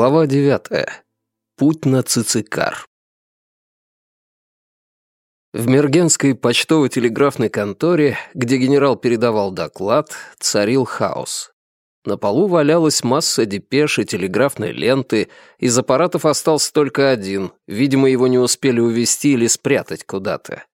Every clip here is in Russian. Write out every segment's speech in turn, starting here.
Глава девятая. Путь на Цицикар. В Мергенской почтово-телеграфной конторе, где генерал передавал доклад, царил хаос. На полу валялась масса депеш и телеграфной ленты, из аппаратов остался только один, видимо, его не успели увезти или спрятать куда-то.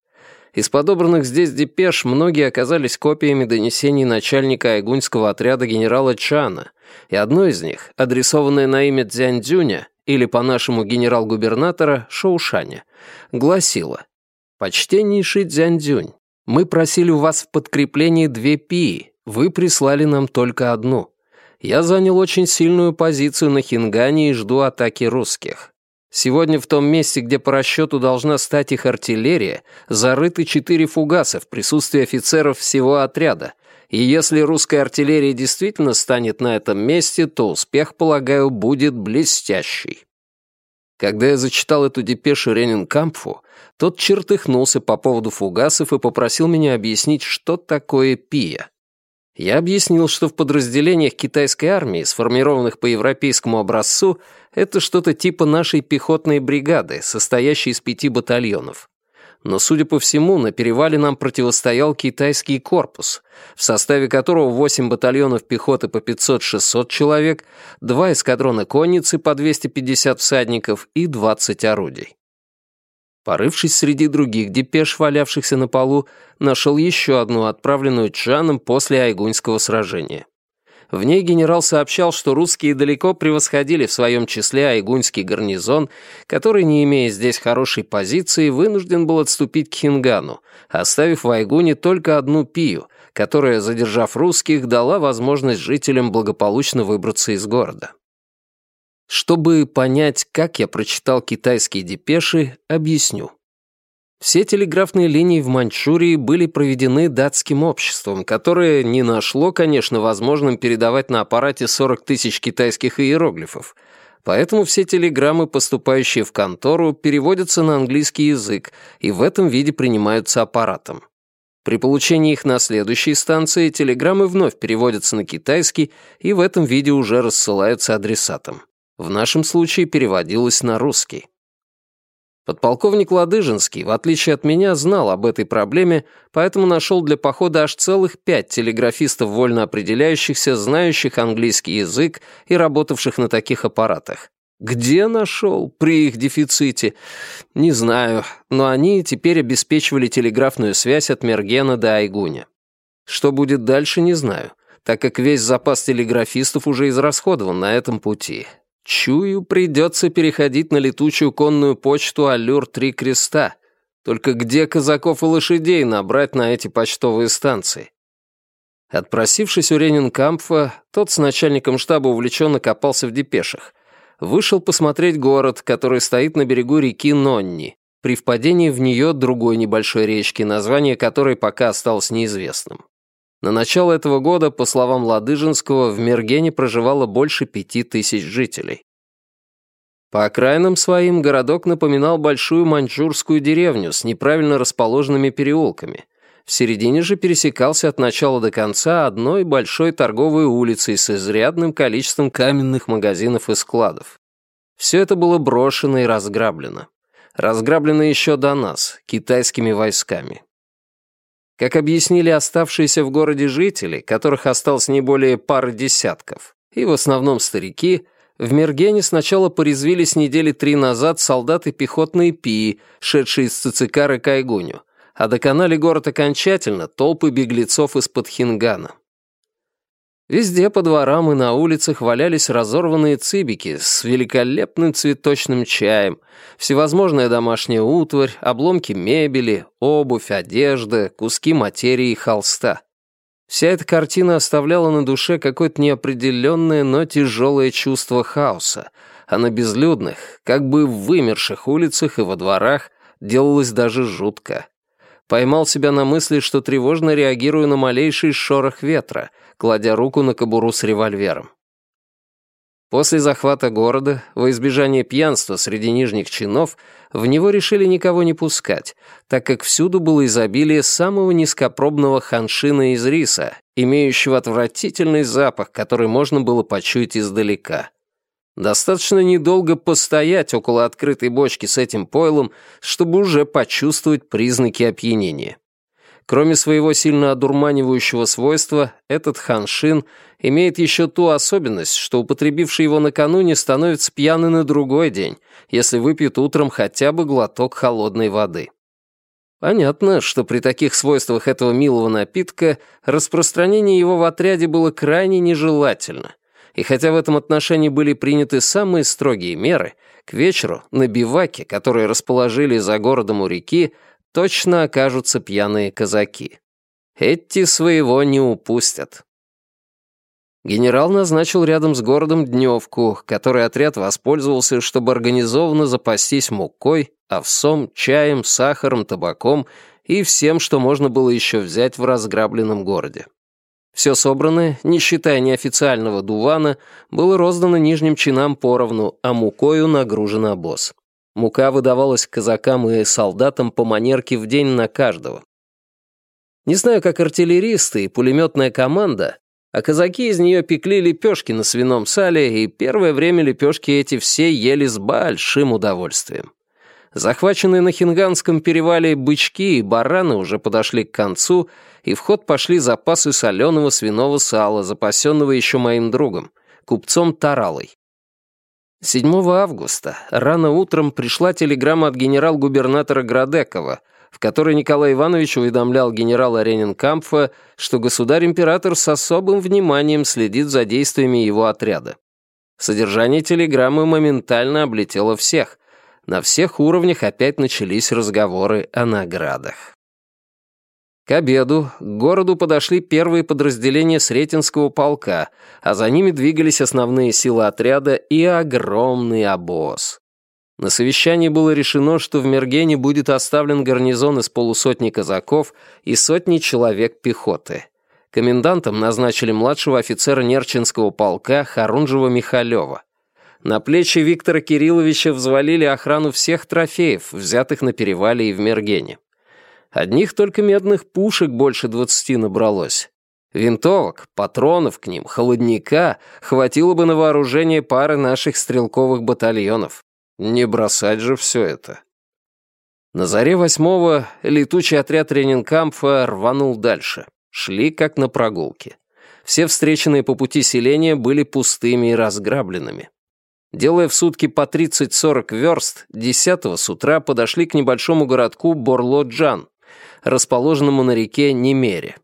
Из подобранных здесь депеш многие оказались копиями донесений начальника айгуньского отряда генерала Чана, и одно из них, адресованное на имя Дзяньцзюня, или по-нашему генерал-губернатора Шоушаня, гласило «Почтеннейший Дзяньцзюнь, мы просили у вас в подкреплении две пии, вы прислали нам только одну. Я занял очень сильную позицию на Хингане и жду атаки русских. Сегодня в том месте, где по расчету должна стать их артиллерия, зарыты четыре фугаса в присутствии офицеров всего отряда, и если русская артиллерия действительно станет на этом месте, то успех, полагаю, будет блестящий. Когда я зачитал эту депешу Ренинкампфу, тот чертыхнулся по поводу фугасов и попросил меня объяснить, что такое пия. Я объяснил, что в подразделениях китайской армии, сформированных по европейскому образцу, это что-то типа нашей пехотной бригады, состоящей из пяти батальонов. Но, судя по всему, на перевале нам противостоял китайский корпус, в составе которого 8 батальонов пехоты по 500-600 человек, два эскадрона конницы по 250 всадников и 20 орудий. Порывшись среди других депеш, валявшихся на полу, нашел еще одну, отправленную Чжаном после Айгуньского сражения. В ней генерал сообщал, что русские далеко превосходили в своем числе айгуньский гарнизон, который, не имея здесь хорошей позиции, вынужден был отступить к Хингану, оставив в Айгуне только одну пию, которая, задержав русских, дала возможность жителям благополучно выбраться из города. Чтобы понять, как я прочитал китайские депеши, объясню. Все телеграфные линии в Маньчжурии были проведены датским обществом, которое не нашло, конечно, возможным передавать на аппарате 40 тысяч китайских иероглифов, поэтому все телеграммы, поступающие в контору, переводятся на английский язык и в этом виде принимаются аппаратом. При получении их на следующей станции телеграммы вновь переводятся на китайский и в этом виде уже рассылаются адресатам. В нашем случае переводилось на русский. Подполковник Ладыжинский, в отличие от меня, знал об этой проблеме, поэтому нашел для похода аж целых пять телеграфистов вольно определяющихся, знающих английский язык и работавших на таких аппаратах. Где нашел при их дефиците? Не знаю, но они теперь обеспечивали телеграфную связь от Мергена до Айгуня. Что будет дальше, не знаю, так как весь запас телеграфистов уже израсходован на этом пути. Чую, придется переходить на летучую конную почту «Аллюр Три Креста». Только где казаков и лошадей набрать на эти почтовые станции? Отпросившись у Ренинкампфа, тот с начальником штаба увлеченно копался в депешах. Вышел посмотреть город, который стоит на берегу реки Нонни, при впадении в нее другой небольшой речки, название которой пока осталось неизвестным. На начало этого года, по словам Ладыжинского, в Мергене проживало больше пяти тысяч жителей. По окраинам своим городок напоминал большую маньчжурскую деревню с неправильно расположенными переулками. В середине же пересекался от начала до конца одной большой торговой улицей с изрядным количеством каменных магазинов и складов. Все это было брошено и разграблено. Разграблено еще до нас, китайскими войсками. Как объяснили оставшиеся в городе жители, которых осталось не более пары десятков, и в основном старики, в Мергене сначала порезвились недели три назад солдаты пехотной ПИИ, шедшие из Цицикары к Айгуню, а доконали город окончательно толпы беглецов из-под Хингана. Везде по дворам и на улицах валялись разорванные цибики с великолепным цветочным чаем, всевозможная домашняя утварь, обломки мебели, обувь, одежда, куски материи и холста. Вся эта картина оставляла на душе какое-то неопределенное, но тяжелое чувство хаоса, а на безлюдных, как бы вымерших улицах и во дворах делалось даже жутко. Поймал себя на мысли, что тревожно реагирую на малейший шорох ветра, кладя руку на кобуру с револьвером. После захвата города, во избежание пьянства среди нижних чинов, в него решили никого не пускать, так как всюду было изобилие самого низкопробного ханшина из риса, имеющего отвратительный запах, который можно было почуять издалека. Достаточно недолго постоять около открытой бочки с этим пойлом, чтобы уже почувствовать признаки опьянения. Кроме своего сильно одурманивающего свойства, этот ханшин имеет еще ту особенность, что употребивший его накануне становится пьяный на другой день, если выпьет утром хотя бы глоток холодной воды. Понятно, что при таких свойствах этого милого напитка распространение его в отряде было крайне нежелательно. И хотя в этом отношении были приняты самые строгие меры, к вечеру на биваке, которые расположили за городом у реки, точно окажутся пьяные казаки. Эти своего не упустят. Генерал назначил рядом с городом дневку, которой отряд воспользовался, чтобы организованно запастись мукой, овсом, чаем, сахаром, табаком и всем, что можно было еще взять в разграбленном городе. Все собранное, не считая неофициального дувана, было роздано нижним чинам поровну, а мукою нагружен обоз. Мука выдавалась казакам и солдатам по манерке в день на каждого. Не знаю, как артиллеристы и пулеметная команда, а казаки из нее пекли лепешки на свином сале, и первое время лепешки эти все ели с большим удовольствием. Захваченные на Хинганском перевале бычки и бараны уже подошли к концу, и в ход пошли запасы соленого свиного сала, запасенного еще моим другом, купцом Таралой. 7 августа рано утром пришла телеграмма от генерал-губернатора Градекова, в которой Николай Иванович уведомлял генерала Ренинкампфа, что государь-император с особым вниманием следит за действиями его отряда. Содержание телеграммы моментально облетело всех. На всех уровнях опять начались разговоры о наградах. К обеду к городу подошли первые подразделения Сретенского полка, а за ними двигались основные силы отряда и огромный обоз. На совещании было решено, что в Мергене будет оставлен гарнизон из полусотни казаков и сотни человек пехоты. Комендантом назначили младшего офицера Нерчинского полка Харунжева Михалева. На плечи Виктора Кирилловича взвалили охрану всех трофеев, взятых на перевале и в Мергене. Одних только медных пушек больше двадцати набралось. Винтовок, патронов к ним, холодника хватило бы на вооружение пары наших стрелковых батальонов. Не бросать же все это. На заре восьмого летучий отряд Ренинкампфа рванул дальше. Шли как на прогулке. Все встреченные по пути селения были пустыми и разграбленными. Делая в сутки по 30-40 верст, 10 с утра подошли к небольшому городку Борло-Джан, расположенному на реке Немере.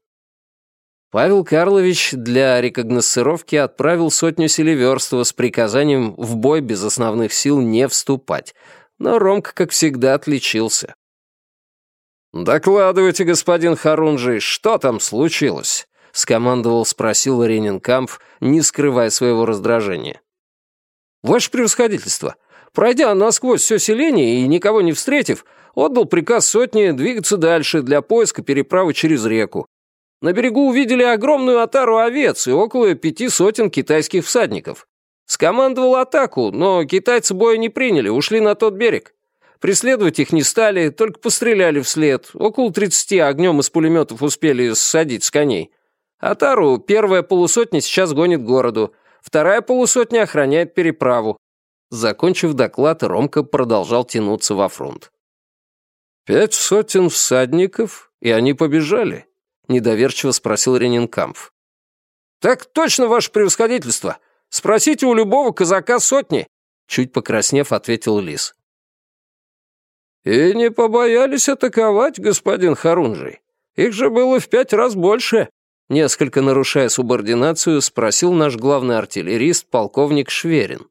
Павел Карлович для рекогносцировки отправил сотню Селиверстова с приказанием в бой без основных сил не вступать, но Ромка, как всегда, отличился. «Докладывайте, господин Харунжий, что там случилось?» — скомандовал, спросил Ренинкамп, не скрывая своего раздражения. «Ваше превосходительство, пройдя насквозь все селение и никого не встретив, отдал приказ сотни двигаться дальше для поиска переправы через реку. На берегу увидели огромную отару овец и около пяти сотен китайских всадников. Скомандовал атаку, но китайцы боя не приняли, ушли на тот берег. Преследовать их не стали, только постреляли вслед. Около тридцати огнем из пулеметов успели ссадить с коней. Атару первая полусотня сейчас гонит городу, вторая полусотня охраняет переправу. Закончив доклад, Ромка продолжал тянуться во фронт. «Пять сотен всадников, и они побежали?» — недоверчиво спросил Ренинкампф. «Так точно, ваше превосходительство! Спросите у любого казака сотни!» Чуть покраснев, ответил Лис. «И не побоялись атаковать, господин Харунжий? Их же было в пять раз больше!» Несколько нарушая субординацию, спросил наш главный артиллерист, полковник Шверин.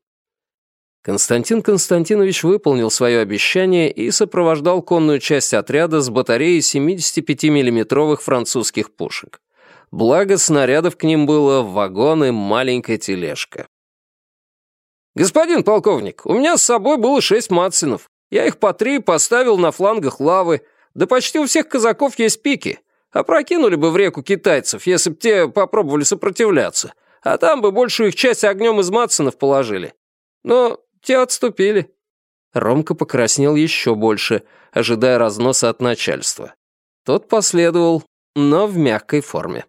Константин Константинович выполнил свое обещание и сопровождал конную часть отряда с батареей 75 миллиметровых французских пушек. Благо, снарядов к ним было вагоны маленькая тележка. «Господин полковник, у меня с собой было шесть матсинов. Я их по три поставил на флангах лавы. Да почти у всех казаков есть пики. Опрокинули бы в реку китайцев, если бы те попробовали сопротивляться. А там бы большую их часть огнем из матсинов положили. Но те отступили». Ромка покраснел еще больше, ожидая разноса от начальства. Тот последовал, но в мягкой форме.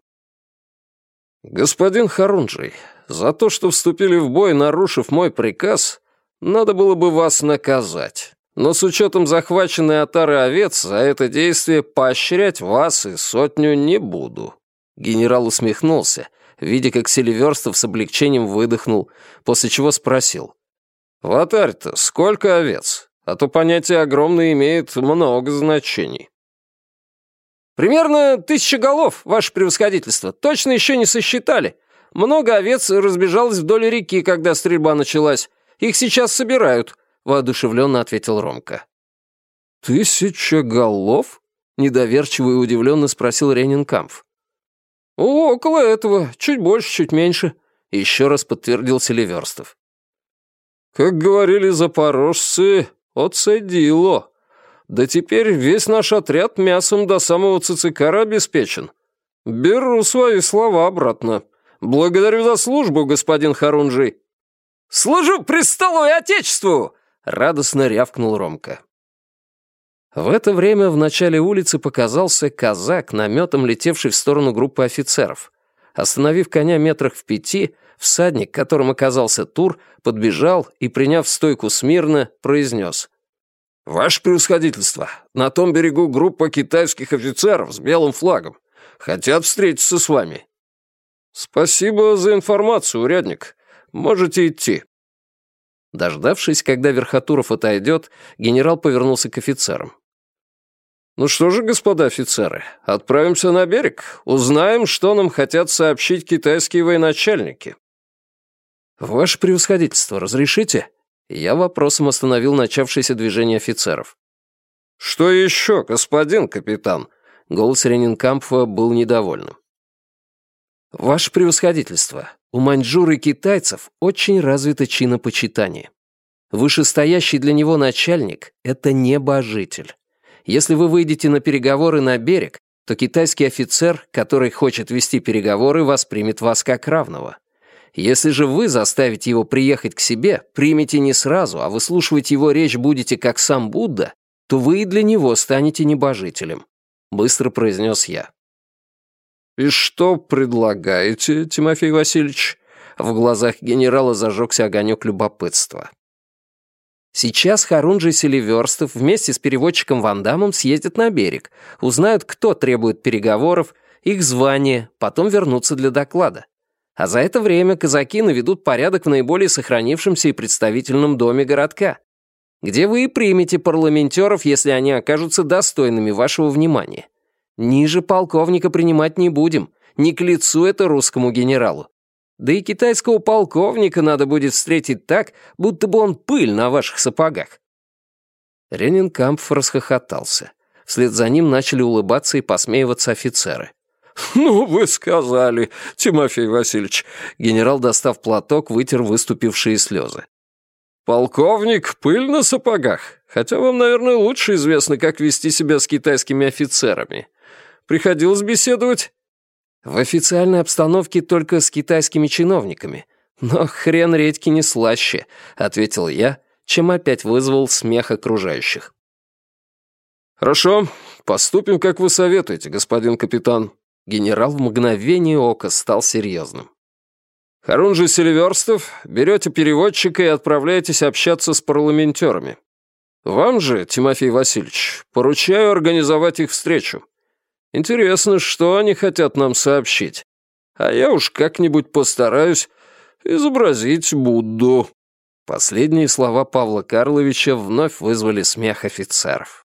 «Господин Харунжий, за то, что вступили в бой, нарушив мой приказ, надо было бы вас наказать. Но с учетом захваченной отары овец за это действие поощрять вас и сотню не буду». Генерал усмехнулся, видя, как Селиверстов с облегчением выдохнул, после чего спросил. «В атаре-то сколько овец? А то понятие «огромное» имеет много значений». «Примерно тысяча голов, ваше превосходительство. Точно еще не сосчитали. Много овец разбежалось вдоль реки, когда стрельба началась. Их сейчас собирают», — воодушевленно ответил Ромка. «Тысяча голов?» — недоверчиво и удивленно спросил Ренинкамф. «Около этого, чуть больше, чуть меньше», — еще раз подтвердил Селиверстов. «Как говорили запорожцы, оцедило. Да теперь весь наш отряд мясом до самого Цицикара обеспечен. Беру свои слова обратно. Благодарю за службу, господин Харунжий». «Служу престолу и отечеству!» — радостно рявкнул Ромка. В это время в начале улицы показался казак, наметом летевший в сторону группы офицеров. Остановив коня метрах в пяти, всадник, которым оказался Тур, подбежал и, приняв стойку смирно, произнес. «Ваше превосходительство, на том берегу группа китайских офицеров с белым флагом. Хотят встретиться с вами». «Спасибо за информацию, урядник. Можете идти». Дождавшись, когда Верхотуров отойдет, генерал повернулся к офицерам. «Ну что же, господа офицеры, отправимся на берег, узнаем, что нам хотят сообщить китайские военачальники». «Ваше превосходительство, разрешите?» Я вопросом остановил начавшееся движение офицеров. «Что еще, господин капитан?» Голос Ренинкампфа был недовольным. «Ваше превосходительство, у маньчжур и китайцев очень развито чинопочитание. Вышестоящий для него начальник — это небожитель. Если вы выйдете на переговоры на берег, то китайский офицер, который хочет вести переговоры, воспримет вас как равного. Если же вы заставите его приехать к себе, примете не сразу, а выслушивать его речь будете как сам Будда, то вы и для него станете небожителем», — быстро произнес я. «И что предлагаете, Тимофей Васильевич?» В глазах генерала зажегся огонек любопытства. Сейчас Харунжи Селиверстов вместе с переводчиком Вандамом съездят на берег, узнают, кто требует переговоров, их звание, потом вернутся для доклада. А за это время казаки наведут порядок в наиболее сохранившемся и представительном доме городка, где вы и примете парламентеров, если они окажутся достойными вашего внимания. Ниже полковника принимать не будем, не к лицу это русскому генералу. Да и китайского полковника надо будет встретить так, будто бы он пыль на ваших сапогах». Ренинкампф расхохотался. Вслед за ним начали улыбаться и посмеиваться офицеры. «Ну, вы сказали, Тимофей Васильевич». Генерал, достав платок, вытер выступившие слезы. «Полковник, пыль на сапогах. Хотя вам, наверное, лучше известно, как вести себя с китайскими офицерами. Приходилось беседовать?» В официальной обстановке только с китайскими чиновниками. Но хрен редьки не слаще, ответил я, чем опять вызвал смех окружающих. Хорошо, поступим, как вы советуете, господин капитан. Генерал в мгновение ока стал серьезным. Харунжи Селиверстов, берете переводчика и отправляетесь общаться с парламентерами. Вам же, Тимофей Васильевич, поручаю организовать их встречу. Интересно, что они хотят нам сообщить. А я уж как-нибудь постараюсь изобразить Будду». Последние слова Павла Карловича вновь вызвали смех офицеров.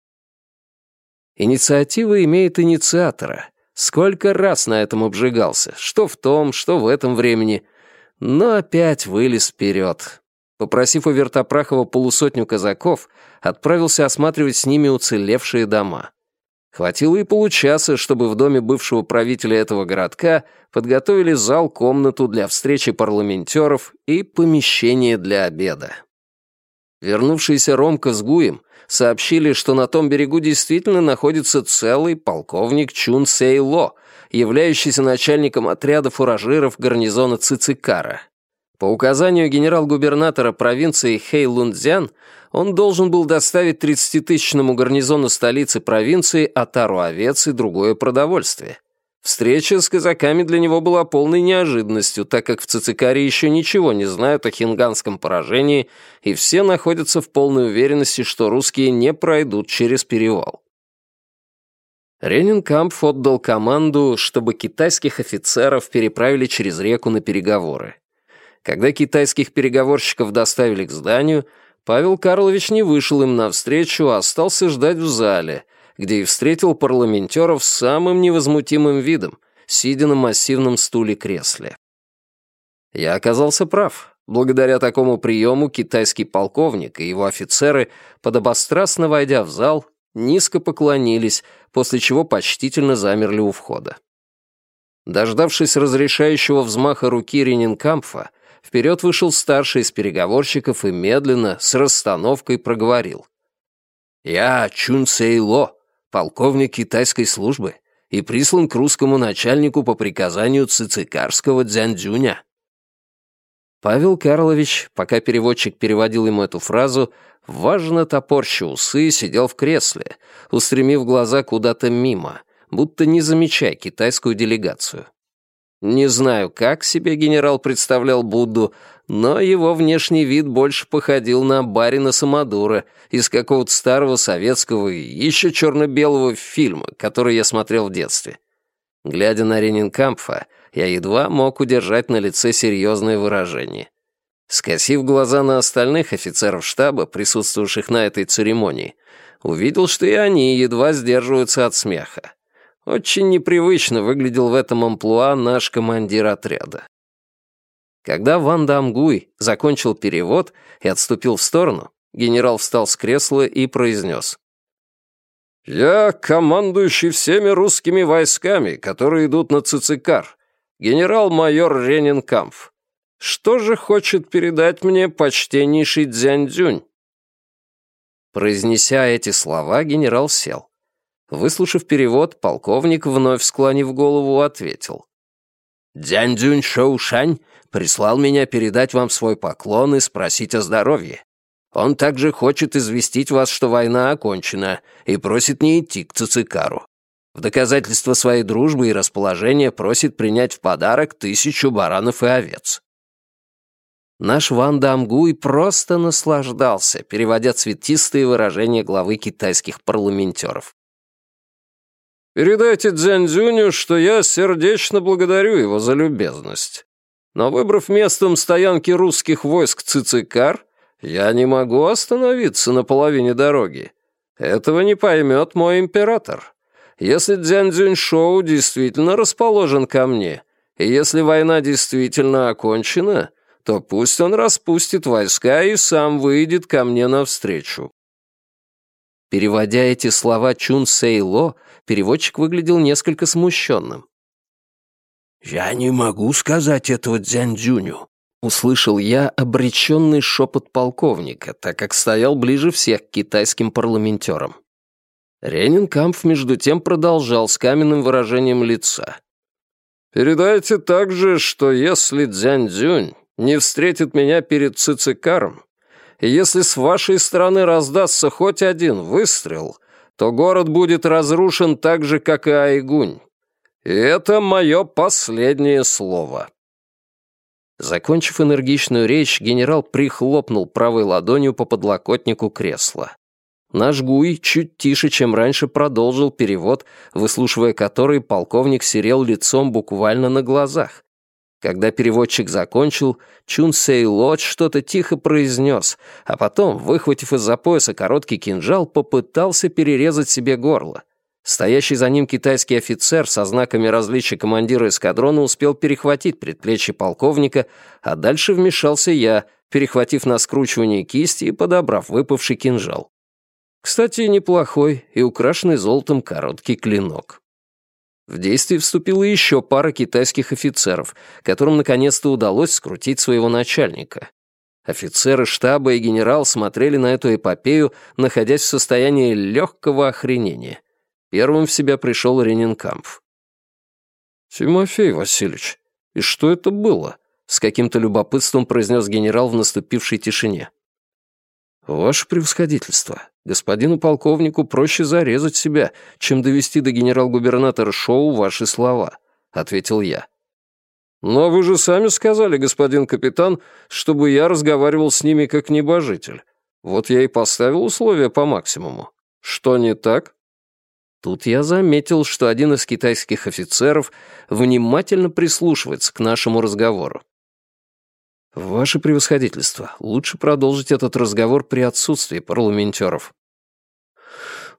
Инициатива имеет инициатора. Сколько раз на этом обжигался, что в том, что в этом времени. Но опять вылез вперед. Попросив у Вертопрахова полусотню казаков, отправился осматривать с ними уцелевшие дома. Хватило и получаса, чтобы в доме бывшего правителя этого городка подготовили зал-комнату для встречи парламентеров и помещение для обеда. Вернувшиеся Ромка с Гуем сообщили, что на том берегу действительно находится целый полковник Чун Сей Ло, являющийся начальником отряда фуражиров гарнизона Цицикара. По указанию генерал-губернатора провинции Хэйлунцзян он должен был доставить 30-тысячному гарнизону столицы провинции отару овец и другое продовольствие. Встреча с казаками для него была полной неожиданностью, так как в Цицикаре еще ничего не знают о хинганском поражении, и все находятся в полной уверенности, что русские не пройдут через перевал. Ренинкампф отдал команду, чтобы китайских офицеров переправили через реку на переговоры. Когда китайских переговорщиков доставили к зданию, Павел Карлович не вышел им навстречу, а остался ждать в зале, где и встретил парламентеров самым невозмутимым видом, сидя на массивном стуле-кресле. Я оказался прав. Благодаря такому приему китайский полковник и его офицеры, подобострастно войдя в зал, низко поклонились, после чего почтительно замерли у входа. Дождавшись разрешающего взмаха руки Ренинкампфа, Вперед вышел старший из переговорщиков и медленно, с расстановкой проговорил. «Я Чун Сейло, полковник китайской службы, и прислан к русскому начальнику по приказанию цицикарского дзяндзюня». Павел Карлович, пока переводчик переводил ему эту фразу, важно топорщил усы и сидел в кресле, устремив глаза куда-то мимо, будто не замечая китайскую делегацию. Не знаю, как себе генерал представлял Будду, но его внешний вид больше походил на барина Самодура из какого-то старого советского и еще черно-белого фильма, который я смотрел в детстве. Глядя на Ренинкампфа, я едва мог удержать на лице серьезное выражение. Скосив глаза на остальных офицеров штаба, присутствовавших на этой церемонии, увидел, что и они едва сдерживаются от смеха. Очень непривычно выглядел в этом амплуа наш командир отряда. Когда Ван Дамгуй закончил перевод и отступил в сторону, генерал встал с кресла и произнес. «Я командующий всеми русскими войсками, которые идут на Цицикар, генерал-майор Ренинкамф. Что же хочет передать мне почтеннейший Дзяньцзюнь?» Произнеся эти слова, генерал сел. Выслушав перевод, полковник, вновь склонив голову, ответил. «Дзянь Шоушань прислал меня передать вам свой поклон и спросить о здоровье. Он также хочет известить вас, что война окончена, и просит не идти к Цицикару. В доказательство своей дружбы и расположения просит принять в подарок тысячу баранов и овец». Наш Ван Дамгуй просто наслаждался, переводя цветистые выражения главы китайских парламентеров. Передайте Дзяньцзюню, что я сердечно благодарю его за любезность. Но выбрав местом стоянки русских войск Цицикар, я не могу остановиться на половине дороги. Этого не поймет мой император. Если Дзяньцзюнь Шоу действительно расположен ко мне, и если война действительно окончена, то пусть он распустит войска и сам выйдет ко мне навстречу. Переводя эти слова Чун Сейло, переводчик выглядел несколько смущенным. «Я не могу сказать этого Дзяньцзюню», — услышал я обреченный шепот полковника, так как стоял ближе всех к китайским парламентерам. Ренинкампф между тем продолжал с каменным выражением лица. «Передайте также, что если Дзяньцзюнь не встретит меня перед Цицикаром, если с вашей стороны раздастся хоть один выстрел, то город будет разрушен так же, как и Айгунь. И это мое последнее слово». Закончив энергичную речь, генерал прихлопнул правой ладонью по подлокотнику кресла. Наш Гуй чуть тише, чем раньше, продолжил перевод, выслушивая который полковник серел лицом буквально на глазах, когда переводчик закончил, Чун Сей Лот что-то тихо произнес, а потом, выхватив из-за пояса короткий кинжал, попытался перерезать себе горло. Стоящий за ним китайский офицер со знаками различия командира эскадрона успел перехватить предплечье полковника, а дальше вмешался я, перехватив на скручивание кисти и подобрав выпавший кинжал. Кстати, неплохой и украшенный золотом короткий клинок. В действие вступила еще пара китайских офицеров, которым наконец-то удалось скрутить своего начальника. Офицеры штаба и генерал смотрели на эту эпопею, находясь в состоянии легкого охренения. Первым в себя пришел Ренинкампф. «Тимофей Васильевич, и что это было?» — с каким-то любопытством произнес генерал в наступившей тишине. «Ваше превосходительство, господину полковнику проще зарезать себя, чем довести до генерал-губернатора Шоу ваши слова. — ответил я. «Но вы же сами сказали, господин капитан, чтобы я разговаривал с ними как небожитель. Вот я и поставил условия по максимуму. Что не так?» Тут я заметил, что один из китайских офицеров внимательно прислушивается к нашему разговору. «Ваше превосходительство, лучше продолжить этот разговор при отсутствии парламентеров».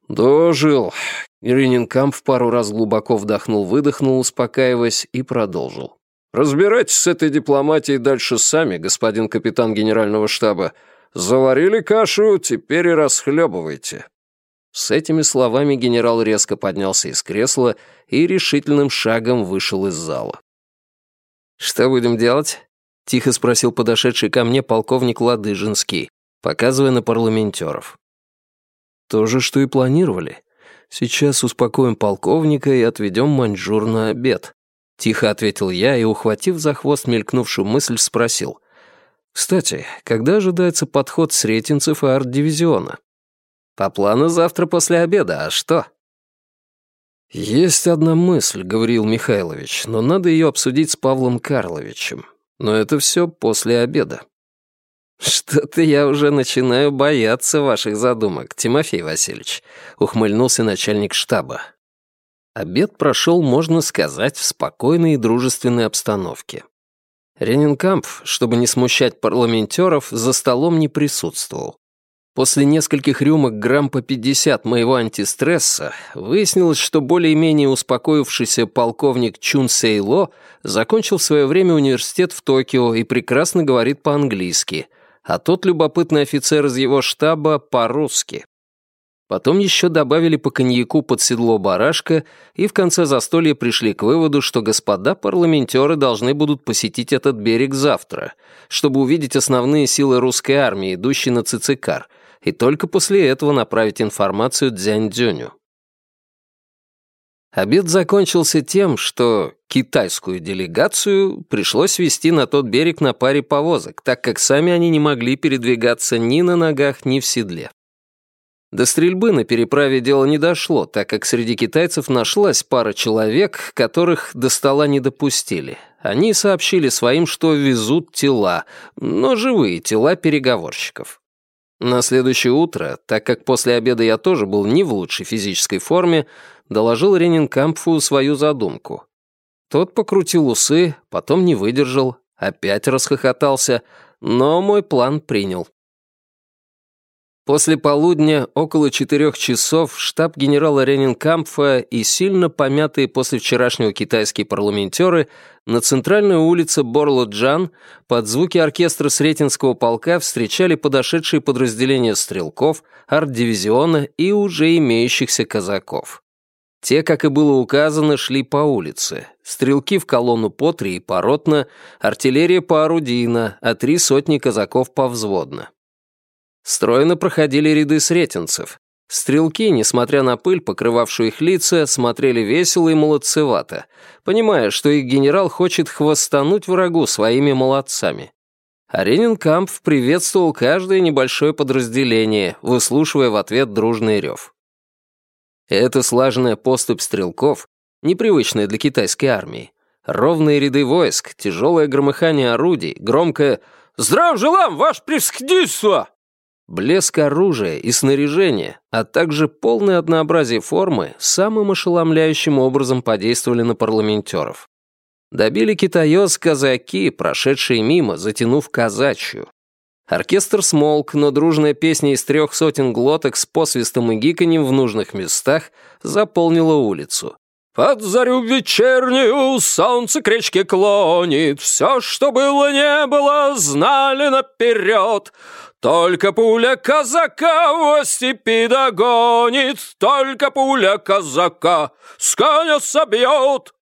«Дожил». Ириненкамп пару раз глубоко вдохнул-выдохнул, успокаиваясь, и продолжил. «Разбирайтесь с этой дипломатией дальше сами, господин капитан генерального штаба. Заварили кашу, теперь и расхлебывайте». С этими словами генерал резко поднялся из кресла и решительным шагом вышел из зала. «Что будем делать?» — тихо спросил подошедший ко мне полковник Ладыжинский, показывая на парламентеров. «То же, что и планировали. Сейчас успокоим полковника и отведем маньчжур на обед», — тихо ответил я и, ухватив за хвост мелькнувшую мысль, спросил. «Кстати, когда ожидается подход сретенцев и арт-дивизиона?» По плану завтра после обеда, а что? Есть одна мысль, Гавриил Михайлович, но надо ее обсудить с Павлом Карловичем. Но это все после обеда. «Что-то я уже начинаю бояться ваших задумок, Тимофей Васильевич», — ухмыльнулся начальник штаба. Обед прошел, можно сказать, в спокойной и дружественной обстановке. Ренинкамп, чтобы не смущать парламентеров, за столом не присутствовал. После нескольких рюмок грамм по 50 моего антистресса выяснилось, что более-менее успокоившийся полковник Чун Сейло закончил в свое время университет в Токио и прекрасно говорит по-английски, а тот любопытный офицер из его штаба по-русски. Потом еще добавили по коньяку под седло барашка и в конце застолья пришли к выводу, что господа парламентеры должны будут посетить этот берег завтра, чтобы увидеть основные силы русской армии, идущие на Цицикар — и только после этого направить информацию Дзянь-Дзюню. Обед закончился тем, что китайскую делегацию пришлось вести на тот берег на паре повозок, так как сами они не могли передвигаться ни на ногах, ни в седле. До стрельбы на переправе дело не дошло, так как среди китайцев нашлась пара человек, которых до стола не допустили. Они сообщили своим, что везут тела, но живые тела переговорщиков. На следующее утро, так как после обеда я тоже был не в лучшей физической форме, доложил Ренинкампфу свою задумку. Тот покрутил усы, потом не выдержал, опять расхохотался, но мой план принял. После полудня, около четырех часов, штаб генерала Ренинкампфа и сильно помятые после вчерашнего китайские парламентеры на центральной улице Борло-Джан под звуки оркестра Сретенского полка встречали подошедшие подразделения стрелков, арт-дивизиона и уже имеющихся казаков. Те, как и было указано, шли по улице. Стрелки в колонну по три и поротно, артиллерия по орудийно, а три сотни казаков повзводно. Стройно проходили ряды сретенцев. Стрелки, несмотря на пыль, покрывавшую их лица, смотрели весело и молодцевато, понимая, что их генерал хочет хвостануть врагу своими молодцами. А Ренинкамп приветствовал каждое небольшое подразделение, выслушивая в ответ дружный рев. Эта слаженная поступь стрелков, непривычная для китайской армии, ровные ряды войск, тяжелое громыхание орудий, громкое «Здрав желам, ваше превосходительство!» Блеск оружия и снаряжения, а также полное однообразие формы самым ошеломляющим образом подействовали на парламентеров. Добили китаёс казаки, прошедшие мимо, затянув казачью. Оркестр смолк, но дружная песня из трех сотен глоток с посвистом и гиканьем в нужных местах заполнила улицу. Под зарю вечернюю солнце к речке клонит, Все, что было, не было, знали наперед. Только пуля казака в степи догонит, Только пуля казака с коня собьет.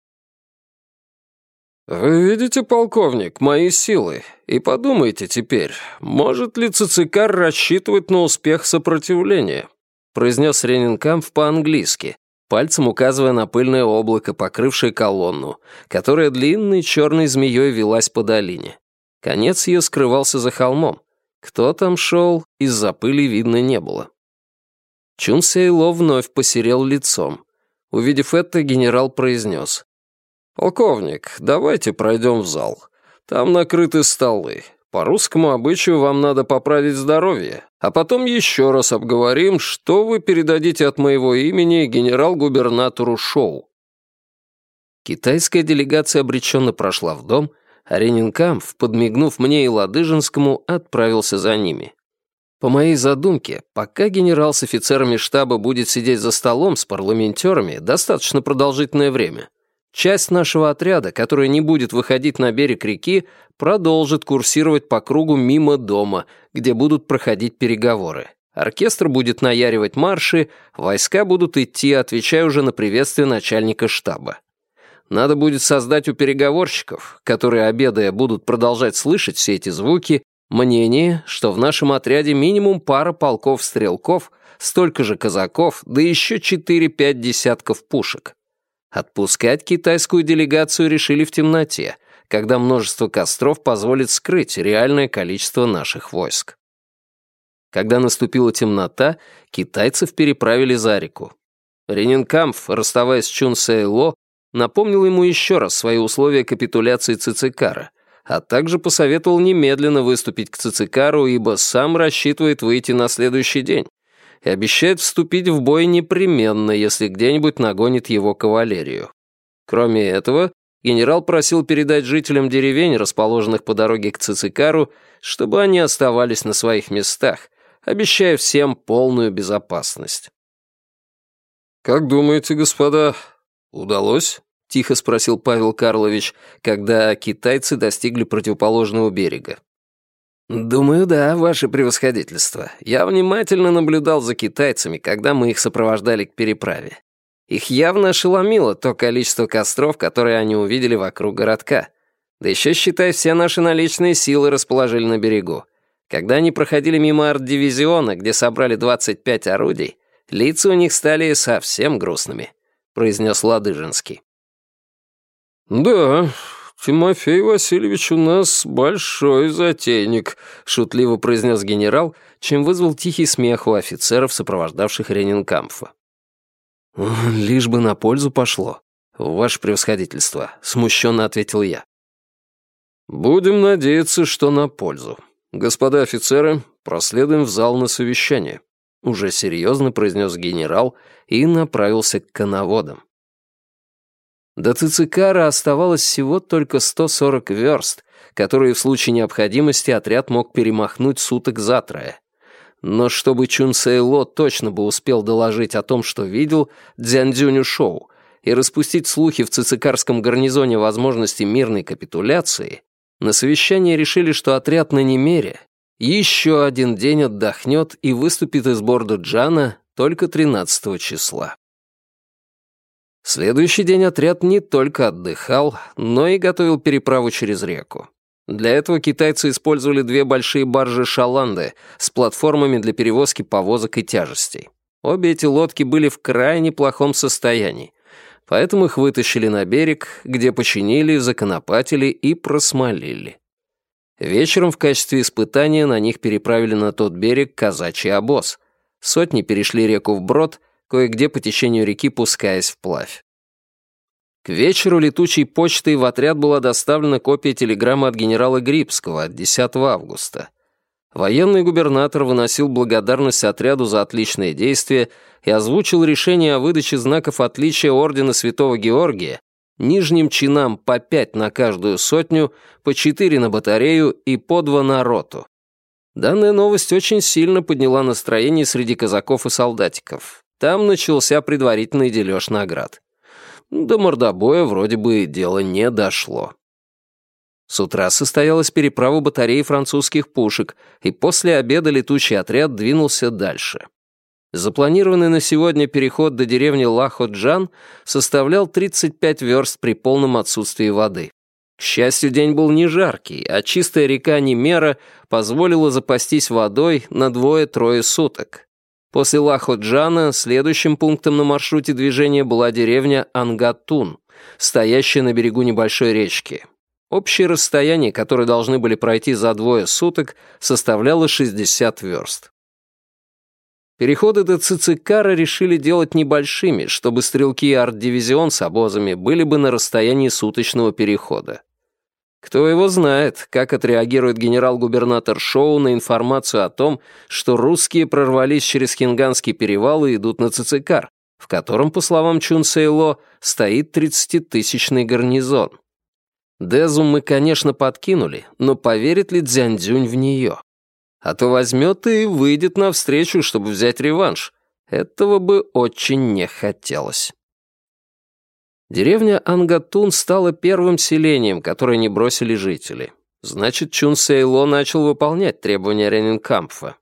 «Вы видите, полковник, мои силы, и подумайте теперь, может ли Цицикар рассчитывать на успех сопротивления?» произнес Ренинкамп по-английски, пальцем указывая на пыльное облако, покрывшее колонну, которая длинной черной змеей велась по долине. Конец ее скрывался за холмом. Кто там шел, из-за пыли видно не было. Чун Сейло вновь посерел лицом. Увидев это, генерал произнес. «Полковник, давайте пройдем в зал. Там накрыты столы. По русскому обычаю вам надо поправить здоровье, а потом еще раз обговорим, что вы передадите от моего имени генерал-губернатору Шоу». Китайская делегация обреченно прошла в дом, а Ренинкамф, подмигнув мне и Ладыжинскому, отправился за ними. По моей задумке, пока генерал с офицерами штаба будет сидеть за столом с парламентерами достаточно продолжительное время, часть нашего отряда, которая не будет выходить на берег реки, продолжит курсировать по кругу мимо дома, где будут проходить переговоры. Оркестр будет наяривать марши, войска будут идти, отвечая уже на приветствие начальника штаба. Надо будет создать у переговорщиков, которые, обедая, будут продолжать слышать все эти звуки, мнение, что в нашем отряде минимум пара полков-стрелков, столько же казаков, да еще 4-5 десятков пушек. Отпускать китайскую делегацию решили в темноте, когда множество костров позволит скрыть реальное количество наших войск. Когда наступила темнота, китайцев переправили за реку. Ренинкамф, расставаясь с Чун Сэйло, напомнил ему еще раз свои условия капитуляции Цицикара, а также посоветовал немедленно выступить к Цицикару, ибо сам рассчитывает выйти на следующий день и обещает вступить в бой непременно, если где-нибудь нагонит его кавалерию. Кроме этого, генерал просил передать жителям деревень, расположенных по дороге к Цицикару, чтобы они оставались на своих местах, обещая всем полную безопасность. «Как думаете, господа, удалось?» — тихо спросил Павел Карлович, когда китайцы достигли противоположного берега. «Думаю, да, ваше превосходительство. Я внимательно наблюдал за китайцами, когда мы их сопровождали к переправе. Их явно ошеломило то количество костров, которые они увидели вокруг городка. Да еще, считай, все наши наличные силы расположили на берегу. Когда они проходили мимо арт-дивизиона, где собрали 25 орудий, лица у них стали совсем грустными», — произнес Ладыжинский. «Да, Тимофей Васильевич у нас большой затейник», — шутливо произнес генерал, чем вызвал тихий смех у офицеров, сопровождавших Ренинкамфа. «Лишь бы на пользу пошло, ваше превосходительство», — смущенно ответил я. «Будем надеяться, что на пользу. Господа офицеры, проследуем в зал на совещание», — уже серьезно произнес генерал и направился к коноводам. До Цицикара оставалось всего только 140 верст, которые в случае необходимости отряд мог перемахнуть суток за трое. Но чтобы Чун Сейло точно бы успел доложить о том, что видел, Дзяндзюню шоу, и распустить слухи в цицикарском гарнизоне возможности мирной капитуляции, на совещании решили, что отряд на Немере еще один день отдохнет и выступит из борда Джана только 13 числа. Следующий день отряд не только отдыхал, но и готовил переправу через реку. Для этого китайцы использовали две большие баржи «Шаланды» с платформами для перевозки повозок и тяжестей. Обе эти лодки были в крайне плохом состоянии, поэтому их вытащили на берег, где починили, законопатили и просмолили. Вечером в качестве испытания на них переправили на тот берег казачий обоз. Сотни перешли реку вброд — кое-где по течению реки пускаясь вплавь. К вечеру летучей почтой в отряд была доставлена копия телеграммы от генерала Грибского от 10 августа. Военный губернатор выносил благодарность отряду за отличные действия и озвучил решение о выдаче знаков отличия Ордена Святого Георгия нижним чинам по пять на каждую сотню, по четыре на батарею и по два на роту. Данная новость очень сильно подняла настроение среди казаков и солдатиков. Там начался предварительный дележ наград. До мордобоя вроде бы дело не дошло. С утра состоялась переправа батареи французских пушек, и после обеда летучий отряд двинулся дальше. Запланированный на сегодня переход до деревни Лаходжан составлял 35 верст при полном отсутствии воды. К счастью, день был не жаркий, а чистая река Немера позволила запастись водой на двое-трое суток. После Лаходжана следующим пунктом на маршруте движения была деревня Ангатун, стоящая на берегу небольшой речки. Общее расстояние, которое должны были пройти за двое суток, составляло 60 верст. Переходы до Цицикара решили делать небольшими, чтобы стрелки и арт-дивизион с обозами были бы на расстоянии суточного перехода. Кто его знает, как отреагирует генерал-губернатор Шоу на информацию о том, что русские прорвались через Хинганский перевал и идут на Цицикар, в котором, по словам Чун Сейло, стоит 30-тысячный гарнизон. Дезу мы, конечно, подкинули, но поверит ли Дзяньцзюнь в нее? А то возьмет и выйдет навстречу, чтобы взять реванш. Этого бы очень не хотелось. Деревня Ангатун стала первым селением, которое не бросили жители. Значит, Чун Сейло начал выполнять требования Ренинкампфа.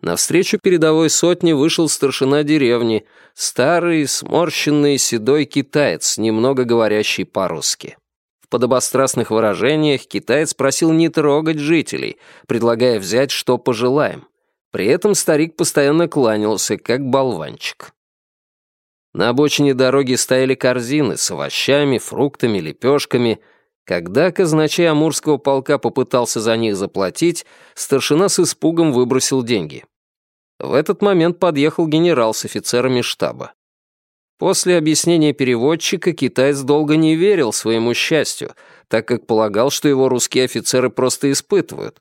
Навстречу передовой сотне вышел старшина деревни, старый, сморщенный, седой китаец, немного говорящий по-русски подобострастных выражениях китаец просил не трогать жителей, предлагая взять, что пожелаем. При этом старик постоянно кланялся, как болванчик. На обочине дороги стояли корзины с овощами, фруктами, лепешками. Когда казначей Амурского полка попытался за них заплатить, старшина с испугом выбросил деньги. В этот момент подъехал генерал с офицерами штаба. После объяснения переводчика китаец долго не верил своему счастью, так как полагал, что его русские офицеры просто испытывают.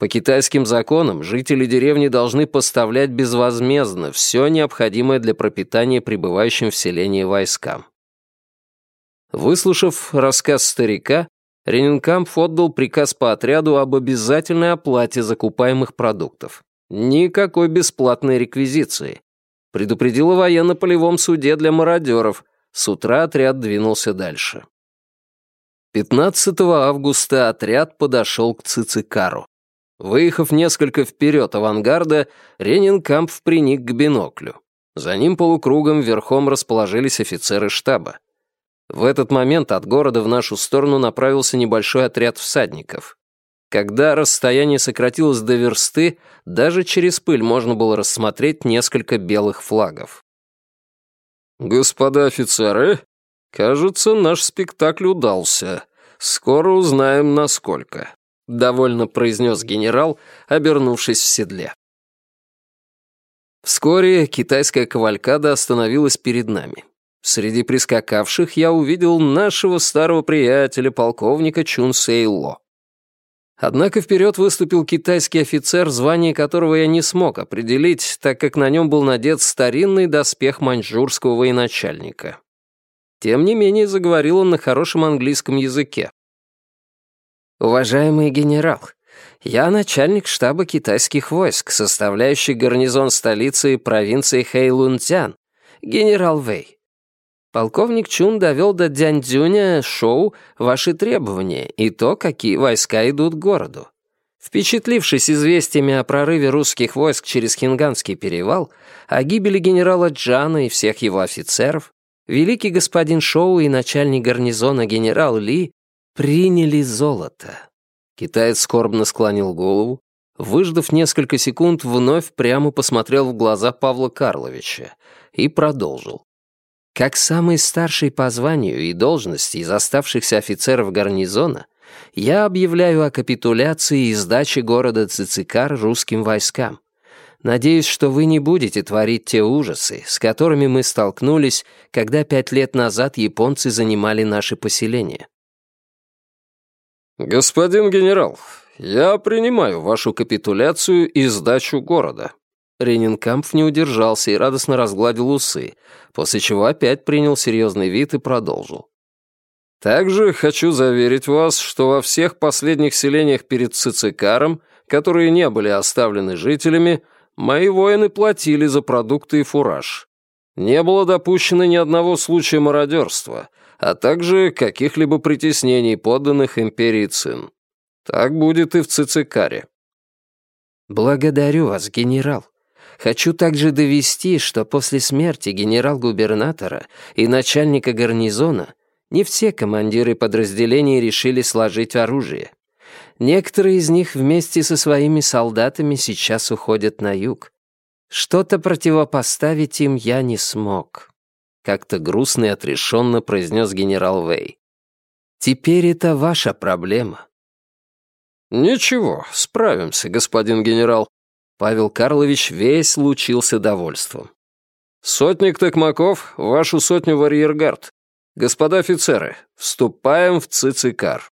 По китайским законам жители деревни должны поставлять безвозмездно все необходимое для пропитания прибывающим в селение войскам. Выслушав рассказ старика, Ренинкамп отдал приказ по отряду об обязательной оплате закупаемых продуктов. Никакой бесплатной реквизиции. Предупредил о военно-полевом суде для мародеров. С утра отряд двинулся дальше. 15 августа отряд подошел к Цицикару. Выехав несколько вперед авангарда, Ренинкамп приник к биноклю. За ним полукругом верхом расположились офицеры штаба. В этот момент от города в нашу сторону направился небольшой отряд всадников. Когда расстояние сократилось до версты, даже через пыль можно было рассмотреть несколько белых флагов. «Господа офицеры, кажется, наш спектакль удался. Скоро узнаем, насколько», — довольно произнес генерал, обернувшись в седле. Вскоре китайская кавалькада остановилась перед нами. Среди прискакавших я увидел нашего старого приятеля, полковника Чун Сейло. Однако вперед выступил китайский офицер, звание которого я не смог определить, так как на нем был надет старинный доспех маньчжурского военачальника. Тем не менее, заговорил он на хорошем английском языке. «Уважаемый генерал, я начальник штаба китайских войск, составляющий гарнизон столицы провинции Хэйлунцзян, генерал Вэй. Полковник Чун довел до Дзяньцзюня шоу ваши требования и то, какие войска идут к городу. Впечатлившись известиями о прорыве русских войск через Хинганский перевал, о гибели генерала Джана и всех его офицеров, великий господин Шоу и начальник гарнизона генерал Ли приняли золото. Китаец скорбно склонил голову, выждав несколько секунд, вновь прямо посмотрел в глаза Павла Карловича и продолжил. Как самый старший по званию и должности из оставшихся офицеров гарнизона, я объявляю о капитуляции и сдаче города Цицикар русским войскам. Надеюсь, что вы не будете творить те ужасы, с которыми мы столкнулись, когда пять лет назад японцы занимали наши поселения. «Господин генерал, я принимаю вашу капитуляцию и сдачу города», Ренинкампф не удержался и радостно разгладил усы, после чего опять принял серьезный вид и продолжил. «Также хочу заверить вас, что во всех последних селениях перед Цицикаром, которые не были оставлены жителями, мои воины платили за продукты и фураж. Не было допущено ни одного случая мародерства, а также каких-либо притеснений подданных империи Цин. Так будет и в Цицикаре». «Благодарю вас, генерал», Хочу также довести, что после смерти генерал-губернатора и начальника гарнизона не все командиры подразделений решили сложить оружие. Некоторые из них вместе со своими солдатами сейчас уходят на юг. Что-то противопоставить им я не смог. Как-то грустно и отрешенно произнес генерал Вэй. Теперь это ваша проблема. «Ничего, справимся, господин генерал», Павел Карлович весь лучился довольством. «Сотник Токмаков, вашу сотню в арьергард. Господа офицеры, вступаем в Цицикар».